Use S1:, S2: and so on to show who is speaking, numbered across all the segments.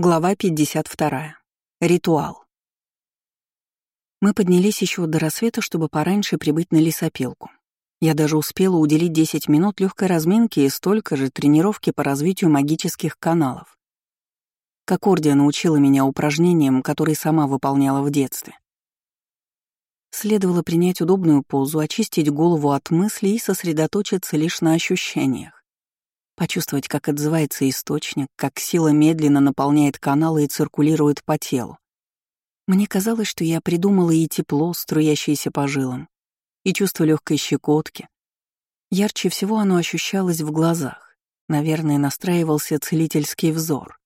S1: Глава 52. Ритуал. Мы поднялись еще до рассвета, чтобы пораньше прибыть на лесопилку. Я даже успела уделить 10 минут легкой разминки и столько же тренировки по развитию магических каналов. Кокордия научила меня упражнениям, которые сама выполняла в детстве. Следовало принять удобную позу, очистить голову от мыслей и сосредоточиться лишь на ощущениях. Почувствовать, как отзывается источник, как сила медленно наполняет каналы и циркулирует по телу. Мне казалось, что я придумала и тепло, струящееся по жилам, и чувство легкой щекотки. Ярче всего оно ощущалось в глазах. Наверное, настраивался целительский взор.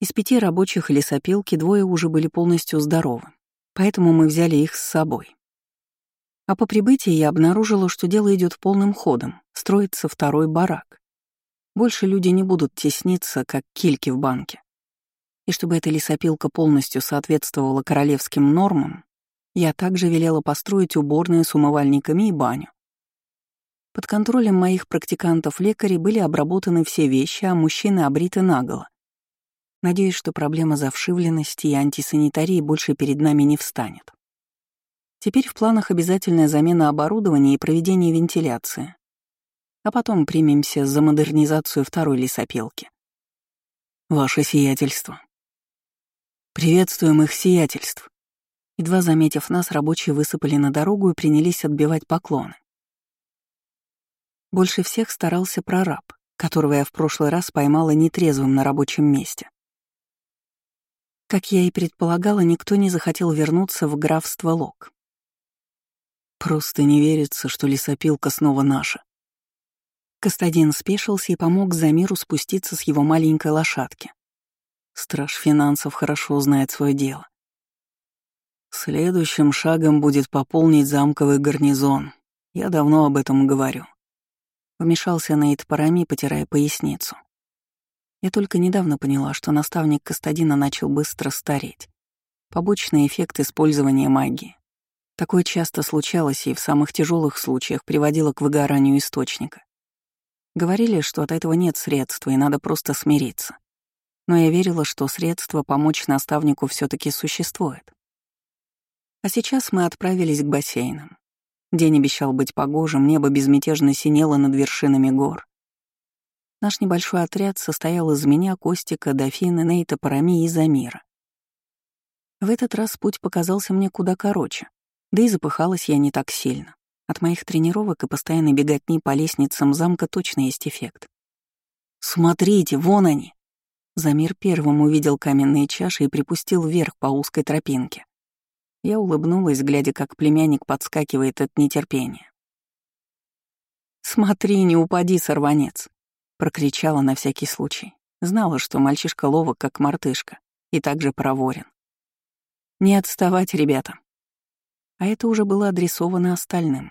S1: Из пяти рабочих лесопилки двое уже были полностью здоровы, поэтому мы взяли их с собой. А по прибытии я обнаружила, что дело идет полным ходом, строится второй барак. Больше люди не будут тесниться, как кильки в банке. И чтобы эта лесопилка полностью соответствовала королевским нормам, я также велела построить уборные с умывальниками и баню. Под контролем моих практикантов-лекарей были обработаны все вещи, а мужчины обриты наголо. Надеюсь, что проблема завшивленности и антисанитарии больше перед нами не встанет. Теперь в планах обязательная замена оборудования и проведение вентиляции а потом примемся за модернизацию второй лесопилки. Ваше сиятельство. Приветствуем их сиятельств. Едва заметив нас, рабочие высыпали на дорогу и принялись отбивать поклоны. Больше всех старался прораб, которого я в прошлый раз поймала нетрезвым на рабочем месте. Как я и предполагала, никто не захотел вернуться в графство Лок. Просто не верится, что лесопилка снова наша. Кастадин спешился и помог Замиру спуститься с его маленькой лошадки. Страж финансов хорошо знает свое дело. Следующим шагом будет пополнить замковый гарнизон. Я давно об этом говорю. Вмешался Нейт Парами, потирая поясницу. Я только недавно поняла, что наставник Кастадина начал быстро стареть. Побочный эффект использования магии. Такое часто случалось и в самых тяжелых случаях приводило к выгоранию источника. Говорили, что от этого нет средства и надо просто смириться. Но я верила, что средство помочь наставнику все таки существует. А сейчас мы отправились к бассейнам. День обещал быть погожим, небо безмятежно синело над вершинами гор. Наш небольшой отряд состоял из меня, Костика, Дофины, Нейта, Парами и Замира. В этот раз путь показался мне куда короче, да и запыхалась я не так сильно. От моих тренировок и постоянной беготни по лестницам замка точно есть эффект. «Смотрите, вон они!» Замир первым увидел каменные чаши и припустил вверх по узкой тропинке. Я улыбнулась, глядя, как племянник подскакивает от нетерпения. «Смотри, не упади, сорванец!» — прокричала на всякий случай. Знала, что мальчишка ловок, как мартышка, и также проворен. «Не отставать, ребята!» А это уже было адресовано остальным.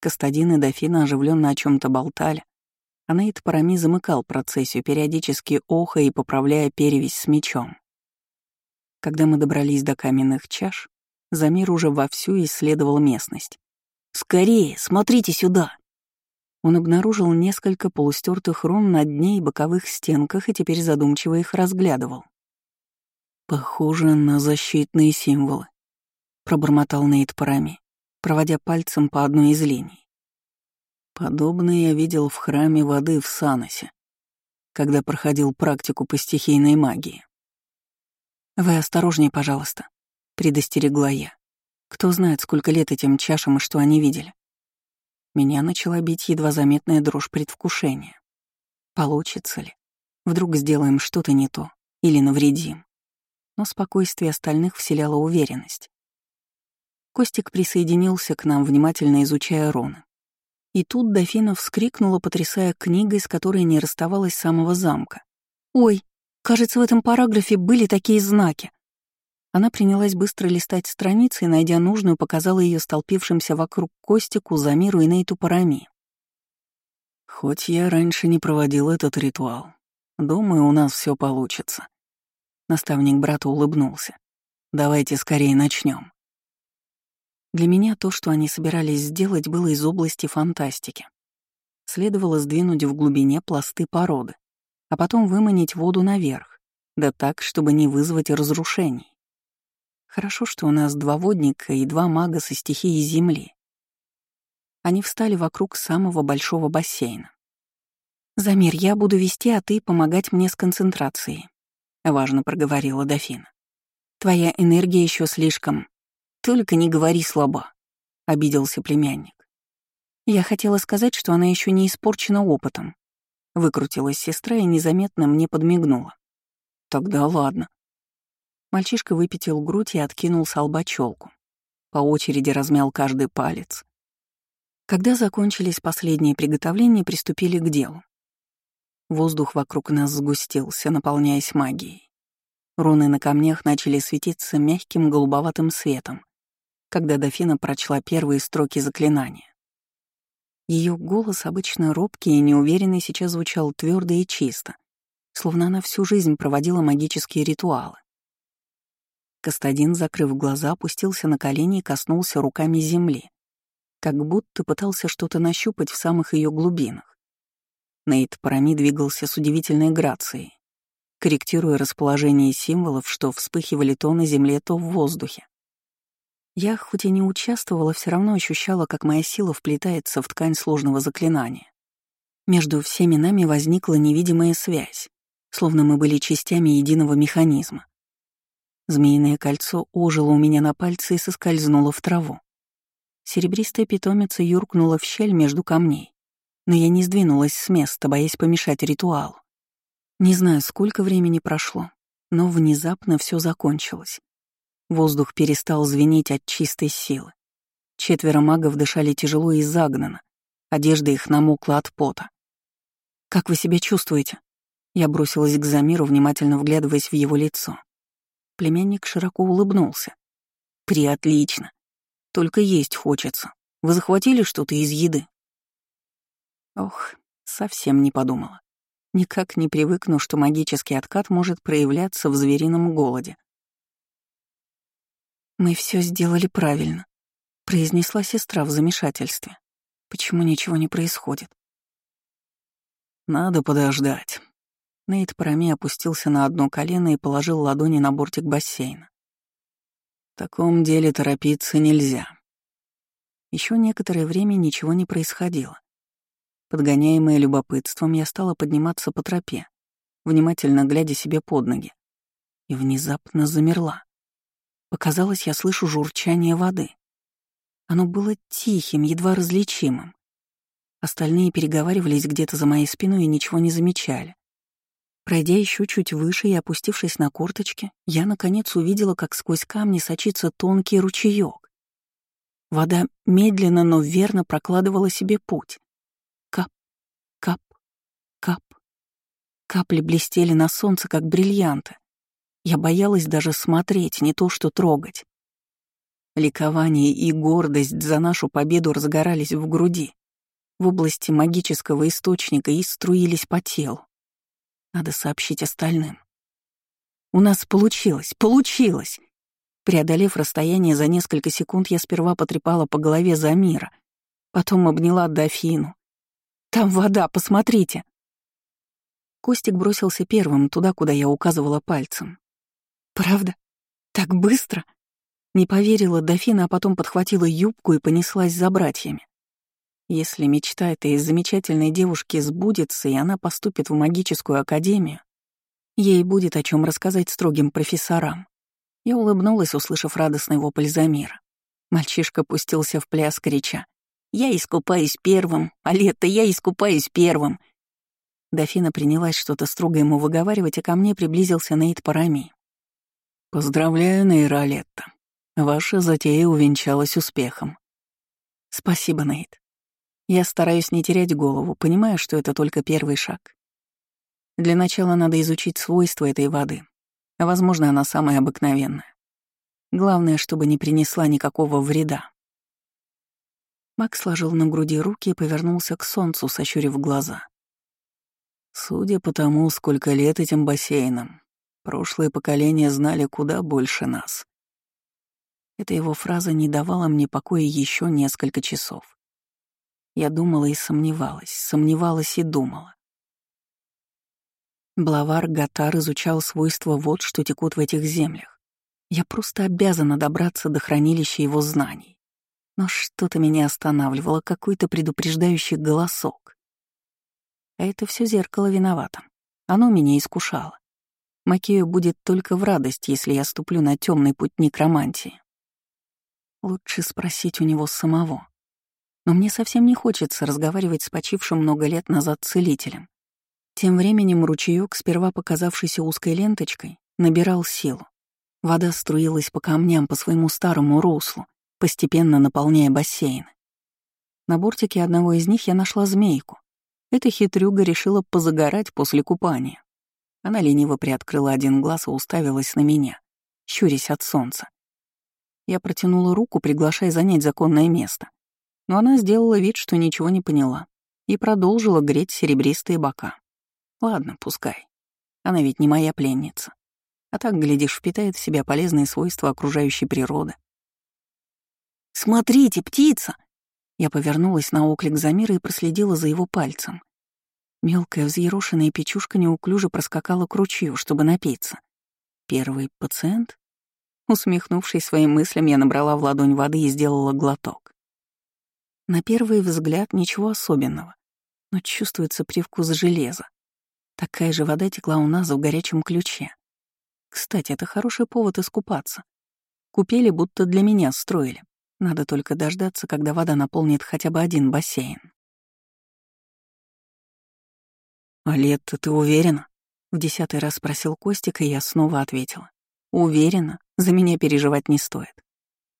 S1: Кастадин и дофина оживленно о чем то болтали, а Нейт Парами замыкал процессию, периодически охая и поправляя перевязь с мечом. Когда мы добрались до каменных чаш, Замир уже вовсю исследовал местность. «Скорее, смотрите сюда!» Он обнаружил несколько полустертых рун на дне и боковых стенках и теперь задумчиво их разглядывал. «Похоже на защитные символы», — пробормотал Нейт Парами проводя пальцем по одной из линий. Подобное я видел в храме воды в Саносе, когда проходил практику по стихийной магии. «Вы осторожнее, пожалуйста», — предостерегла я. «Кто знает, сколько лет этим чашам и что они видели». Меня начала бить едва заметная дрожь предвкушения. Получится ли? Вдруг сделаем что-то не то или навредим? Но спокойствие остальных вселяло уверенность. Костик присоединился к нам, внимательно изучая руны. И тут дофина вскрикнула, потрясая книгой, с которой не расставалась с самого замка. «Ой, кажется, в этом параграфе были такие знаки». Она принялась быстро листать страницы и, найдя нужную, показала ее столпившимся вокруг Костику, Замиру и Нейту Парами. «Хоть я раньше не проводил этот ритуал, думаю, у нас все получится». Наставник брата улыбнулся. «Давайте скорее начнем. Для меня то, что они собирались сделать, было из области фантастики. Следовало сдвинуть в глубине пласты породы, а потом выманить воду наверх, Да так, чтобы не вызвать разрушений. Хорошо, что у нас два водника и два мага со стихией земли. Они встали вокруг самого большого бассейна. «Замир, я буду вести, а ты помогать мне с концентрацией», — важно проговорила дофина. «Твоя энергия еще слишком...» «Только не говори слабо», — обиделся племянник. Я хотела сказать, что она еще не испорчена опытом. Выкрутилась сестра и незаметно мне подмигнула. Тогда ладно. Мальчишка выпятил грудь и откинул с лба челку. По очереди размял каждый палец. Когда закончились последние приготовления, приступили к делу. Воздух вокруг нас сгустился, наполняясь магией. Руны на камнях начали светиться мягким голубоватым светом, когда дофина прочла первые строки заклинания. Ее голос, обычно робкий и неуверенный, сейчас звучал твердо и чисто, словно она всю жизнь проводила магические ритуалы. Кастадин, закрыв глаза, опустился на колени и коснулся руками земли, как будто пытался что-то нащупать в самых ее глубинах. Нейт Парами двигался с удивительной грацией, корректируя расположение символов, что вспыхивали то на земле, то в воздухе. Я, хоть и не участвовала, все равно ощущала, как моя сила вплетается в ткань сложного заклинания. Между всеми нами возникла невидимая связь, словно мы были частями единого механизма. Змеиное кольцо ожило у меня на пальце и соскользнуло в траву. Серебристая питомица юркнула в щель между камней, но я не сдвинулась с места, боясь помешать ритуалу. Не знаю, сколько времени прошло, но внезапно все закончилось. Воздух перестал звенеть от чистой силы. Четверо магов дышали тяжело и загнано. Одежда их намокла от пота. «Как вы себя чувствуете?» Я бросилась к Замиру, внимательно вглядываясь в его лицо. Племянник широко улыбнулся. «Приотлично. Только есть хочется. Вы захватили что-то из еды?» Ох, совсем не подумала. Никак не привыкну, что магический откат может проявляться в зверином голоде. «Мы все сделали правильно», — произнесла сестра в замешательстве. «Почему ничего не происходит?» «Надо подождать». Нейт Парами опустился на одно колено и положил ладони на бортик бассейна. «В таком деле торопиться нельзя». Еще некоторое время ничего не происходило. Подгоняемая любопытством, я стала подниматься по тропе, внимательно глядя себе под ноги, и внезапно замерла. Показалось, я слышу журчание воды. Оно было тихим, едва различимым. Остальные переговаривались где-то за моей спиной и ничего не замечали. Пройдя еще чуть выше и опустившись на корточки, я, наконец, увидела, как сквозь камни сочится тонкий ручеек. Вода медленно, но верно прокладывала себе путь. Кап, кап, кап. Капли блестели на солнце, как бриллианты. Я боялась даже смотреть, не то что трогать. Ликование и гордость за нашу победу разгорались в груди, в области магического источника и струились по телу. Надо сообщить остальным. У нас получилось, получилось! Преодолев расстояние за несколько секунд, я сперва потрепала по голове Замира, потом обняла дофину. «Там вода, посмотрите!» Костик бросился первым туда, куда я указывала пальцем. «Правда? Так быстро?» Не поверила дофина, а потом подхватила юбку и понеслась за братьями. Если мечта этой замечательной девушки сбудется, и она поступит в магическую академию, ей будет о чем рассказать строгим профессорам. Я улыбнулась, услышав радостный вопль Замира. Мальчишка пустился в пляс, крича. «Я искупаюсь первым, а лето я искупаюсь первым!» Дофина принялась что-то строго ему выговаривать, а ко мне приблизился Нейт Парами. «Поздравляю, Нейролетта. Ваша затея увенчалась успехом». «Спасибо, Нейт. Я стараюсь не терять голову, понимая, что это только первый шаг. Для начала надо изучить свойства этой воды. Возможно, она самая обыкновенная. Главное, чтобы не принесла никакого вреда». Макс сложил на груди руки и повернулся к солнцу, сощурив глаза. «Судя по тому, сколько лет этим бассейнам, Прошлые поколения знали куда больше нас. Эта его фраза не давала мне покоя еще несколько часов. Я думала и сомневалась, сомневалась и думала. Блавар Гатар изучал свойства вод, что текут в этих землях. Я просто обязана добраться до хранилища его знаний. Но что-то меня останавливало, какой-то предупреждающий голосок. А это все зеркало виновато. Оно меня искушало. Макею будет только в радость, если я ступлю на темный путь некромантии. Лучше спросить у него самого. Но мне совсем не хочется разговаривать с почившим много лет назад целителем. Тем временем ручеёк, сперва показавшийся узкой ленточкой, набирал силу. Вода струилась по камням по своему старому руслу, постепенно наполняя бассейн. На бортике одного из них я нашла змейку. Эта хитрюга решила позагорать после купания. Она лениво приоткрыла один глаз и уставилась на меня, щурясь от солнца. Я протянула руку, приглашая занять законное место. Но она сделала вид, что ничего не поняла, и продолжила греть серебристые бока. Ладно, пускай. Она ведь не моя пленница. А так, глядишь, впитает в себя полезные свойства окружающей природы. «Смотрите, птица!» Я повернулась на оклик Замира и проследила за его пальцем. Мелкая взъерошенная печушка неуклюже проскакала к ручью, чтобы напиться. Первый пациент? Усмехнувшись своим мыслям, я набрала в ладонь воды и сделала глоток. На первый взгляд ничего особенного, но чувствуется привкус железа. Такая же вода текла у нас в горячем ключе. Кстати, это хороший повод искупаться. Купели будто для меня строили. Надо только дождаться, когда вода наполнит хотя бы один бассейн. «А лет ты уверена?» — в десятый раз спросил Костик, и я снова ответила. «Уверена, за меня переживать не стоит.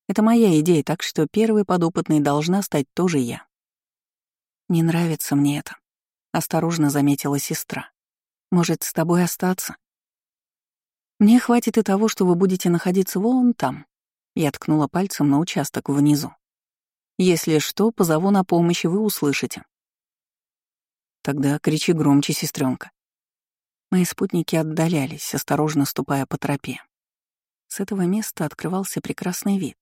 S1: Это моя идея, так что первой подопытной должна стать тоже я». «Не нравится мне это», — осторожно заметила сестра. Может, с тобой остаться? Мне хватит и того, что вы будете находиться вон там. Я ткнула пальцем на участок внизу. Если что, позову на помощь, и вы услышите. Тогда кричи громче, сестренка. Мои спутники отдалялись, осторожно ступая по тропе. С этого места открывался прекрасный вид.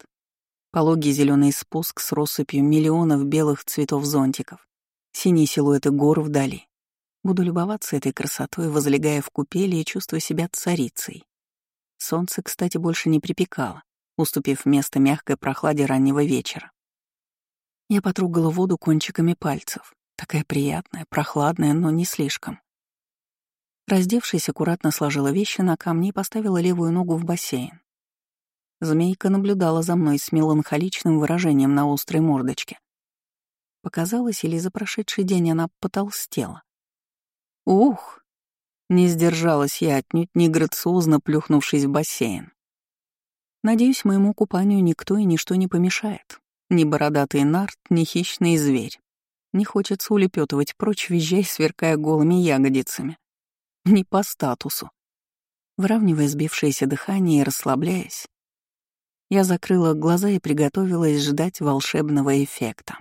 S1: Пологий зеленый спуск с россыпью миллионов белых цветов зонтиков, синие силуэты гор вдали, Буду любоваться этой красотой, возлегая в купели и чувствуя себя царицей. Солнце, кстати, больше не припекало, уступив место мягкой прохладе раннего вечера. Я потрогала воду кончиками пальцев. Такая приятная, прохладная, но не слишком. Раздевшись, аккуратно сложила вещи на камни и поставила левую ногу в бассейн. Змейка наблюдала за мной с меланхоличным выражением на острой мордочке. Показалось, или за прошедший день она потолстела. Ух! Не сдержалась я отнюдь не грациозно плюхнувшись в бассейн. Надеюсь, моему купанию никто и ничто не помешает. Ни бородатый нарт, ни хищный зверь. Не хочется улепетывать прочь, визжай, сверкая голыми ягодицами. Не по статусу. Выравнивая сбившееся дыхание и расслабляясь, я закрыла глаза и приготовилась ждать волшебного эффекта.